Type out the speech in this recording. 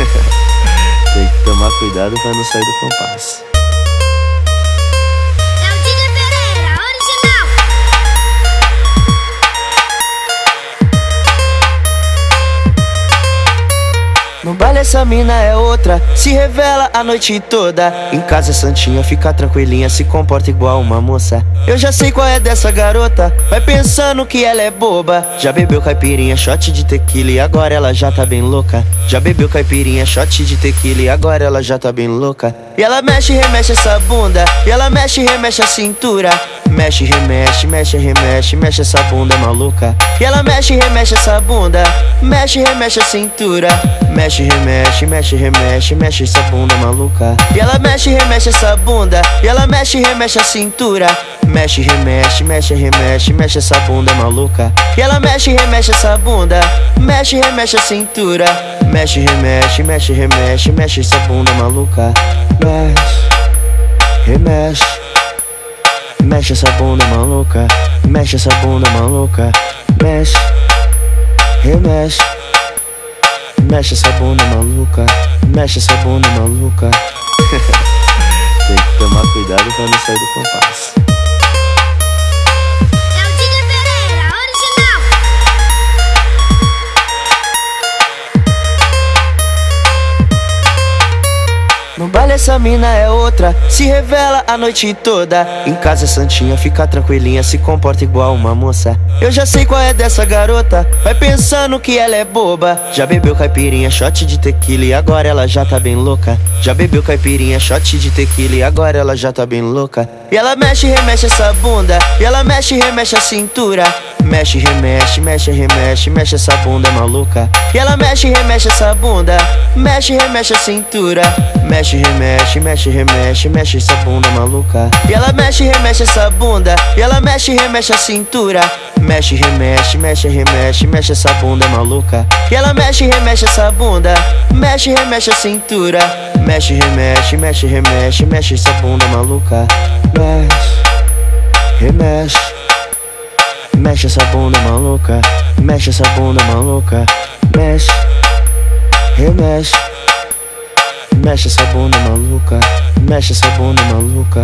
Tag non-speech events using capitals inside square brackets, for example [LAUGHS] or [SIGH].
[LAUGHS] Tem que tomar cuidado pra não sair do compasso. Baile essa mina é outra, se revela a noite toda. Em casa santinha, fica tranquilinha, se comporta igual uma moça. Eu já sei qual é dessa garota, vai pensando que ela é boba. Já bebeu caipirinha, shot de tequila e agora ela já tá bem louca. Já bebeu caipirinha, shot de tequila e agora ela já tá bem louca. E ela mexe, remexe essa bunda, e ela mexe, remexe a cintura. Mexe, remexe, mexe, remexe, mexe essa bunda maluca. E ela mexe, remexe essa bunda, mexe, remexe a cintura. Mexe, remexe, mexe, remexe, mexe essa bunda maluca. E ela mexe, remexe essa bunda, e ela mexe, remexe a cintura. Mexe, remexe, mexe, remexe, mexe essa bunda maluca. E ela mexe, remexe essa bunda, mexe, remexe a cintura. Mexe, remexe, mexe, remexe, mexe essa bunda maluca. Mexe, remexe. Mexe essa bunda maluca, mexe essa bunda maluca, mexe, remexe. Mexe essa bunda maluca, mexe essa bunda maluca. [LAUGHS] Tem que tomar cuidado pra não sair do compasso. Baile essa mina é outra, se revela a noite toda. Em casa santinha, fica tranquilinha, se comporta igual uma moça. Eu já sei qual é dessa garota, vai pensando que ela é boba. Já bebeu caipirinha, shot de tequila e agora ela já tá bem louca. Já bebeu caipirinha, shot de tequila e agora ela já tá bem louca. E ela mexe, remexe essa bunda, e ela mexe, remexe a cintura. Mexe, remexe, mexe, remexe, mexe essa bunda maluca. E ela mexe, remexe essa bunda, mexe, remexe a cintura. Mexe, mexe, remexe, mexe essa bunda maluca. E ela mexe, remexe essa bunda, e ela mexe, remexe a cintura. Mexe, remexe, mexe, remexe, mexe essa bunda maluca. E ela mexe, remexe essa bunda, mexe, remexe a cintura. Mexe, remexe, mexe, remexe, mexe essa bunda maluca. Mexe, remexe. Mexe essa bunda maluca, mexe essa bunda maluca, mexe, remexe. Mexe essa bunda maluca, mexe essa bunda maluca.